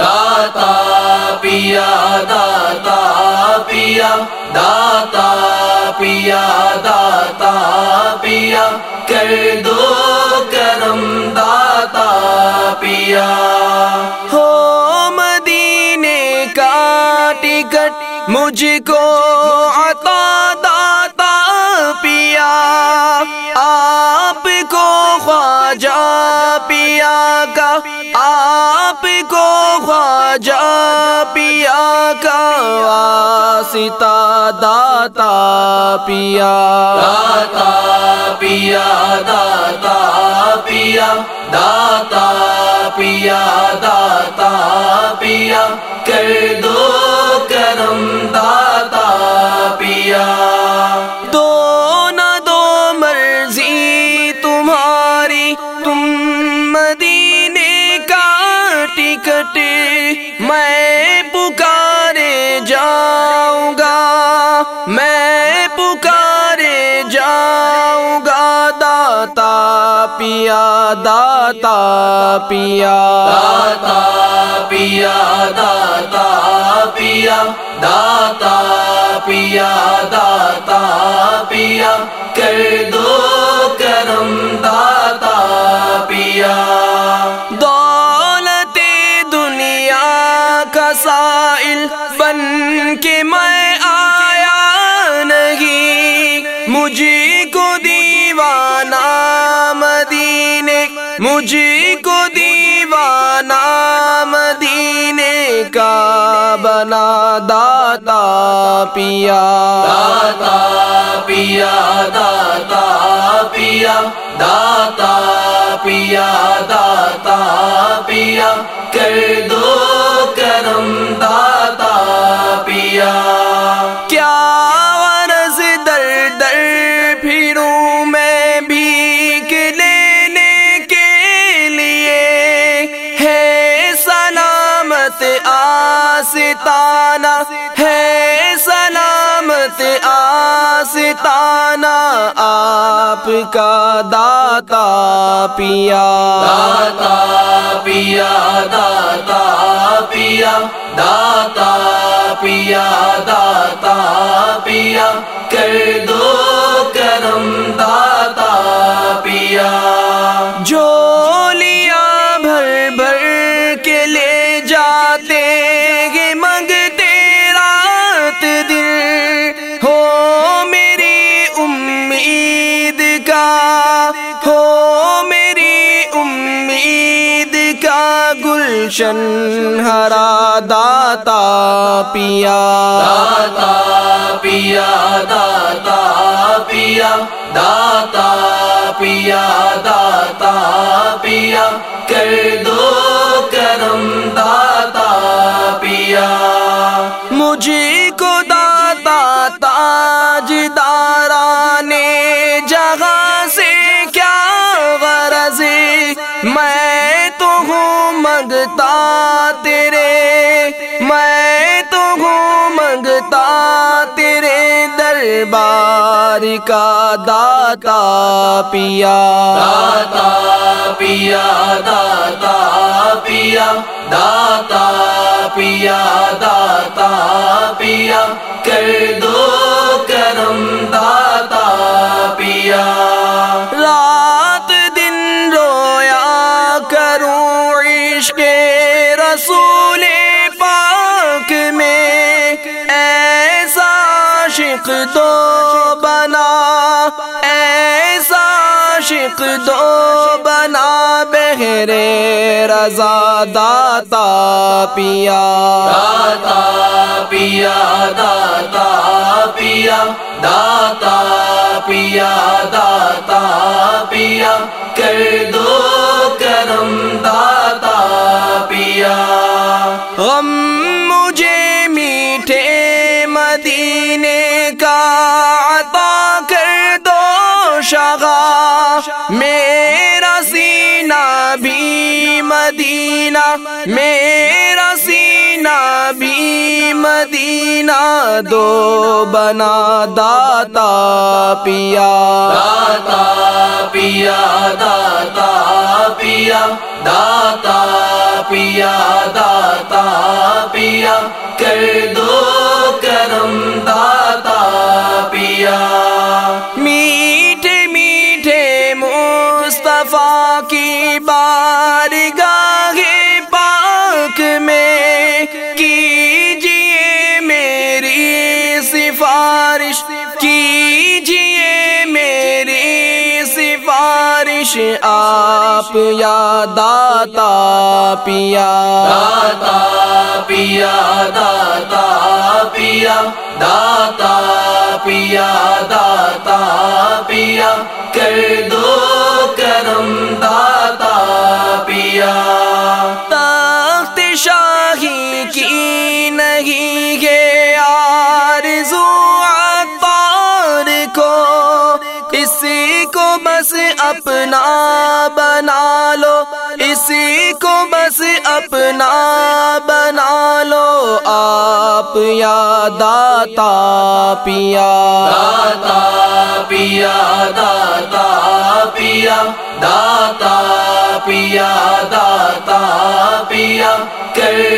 داتا پیا داتا پیا داتا پیا داتا پیا کر دو کرم داتا پیا ہو مدینے کا ٹکٹ مجھ کو عطا داتا پیا آپ کو خواجہ پیا کا، آپ کو خواجہ پیا کا، واسطہ داتا پیا۔ داتا پیا داتا پیا داتا پیا داتا پیا۔ کر دو میں پکارے جاؤں گا، میں پکارے جاؤں گا، داتا پیا داتا پیا۔ داتا پیا داتا پیا داتا پیا داتا پیا۔ کر دو کرم۔ مجھے کو دیوانہ مدینے مجھے کو دیوانہ مدینے کا بنا داتا پیا۔ داتا پیا داتا پیا داتا پیا داتا پیا۔ کر سلامت آستانہ ہے سلامت آستانہ آپ کا داتا پیا۔ داتا پیا داتا پیا داتا پیا داتا پیا۔ کر دو۔ گلشن ہرا داتا پیا۔ داتا پیا داتا پیا داتا پیا داتا پیا۔ کر دو کرم داتا پیا۔ مجھے کو داتا تاج دارانے جگہ سے کیا غرض؟ میں ہوں منگتا تیرے میں تو ہوں منگتا تیرے دربار کا داتا پیا داتا پیا داتا پیا داتا پیا داتا پیا کر دو عاشق دو بنا ایسا عاشق دو بنا بہرے رضا، داتا پیا۔ داتا پیا داتا پیا داتا پیا داتا پیا۔ کر دو شغا میرا سینہ بھی مدینہ، میرا سینہ بھی مدینہ، دو بنا داتا پیا۔ داتا پیا داتا پیا داتا پیا، داتا کر پیا داتا پیا۔ داتا پیا داتا پیا۔ داتا پیا داتا پیا۔ کر بس اپنا بنا لو، اسی کو بس اپنا بنا لو۔ آپ یا داتا پیا۔ داتا پیا داتا پیا۔ داتا پیا داتا پیا۔ کر